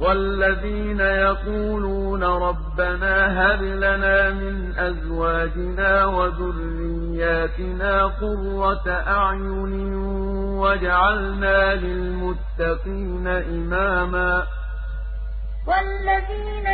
وَالَّذِينَ يَقُولُونَ رَبَّنَا هَبْ لَنَا مِنْ أَزْوَاجِنَا وَذُرِّيَّاتِنَا قُرَّةَ أَعْيُنٍ وَاجْعَلْنَا لِلْمُتَّقِينَ إِمَامًا. وَالَّذِينَ